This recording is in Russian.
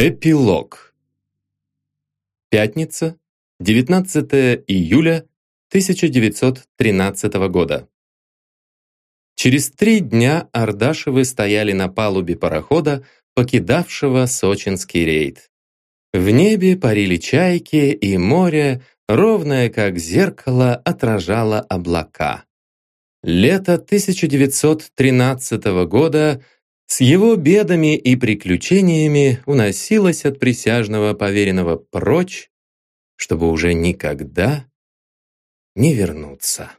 Эпилог. Пятница, 19 июля 1913 года. Через три дня Ардашевы стояли на палубе парохода, покидавшего сочинский рейд. В небе парили чайки, и море, ровное как зеркало, отражало облака. Лето 1913 года – с его бедами и приключениями уносилась от присяжного поверенного прочь, чтобы уже никогда не вернуться.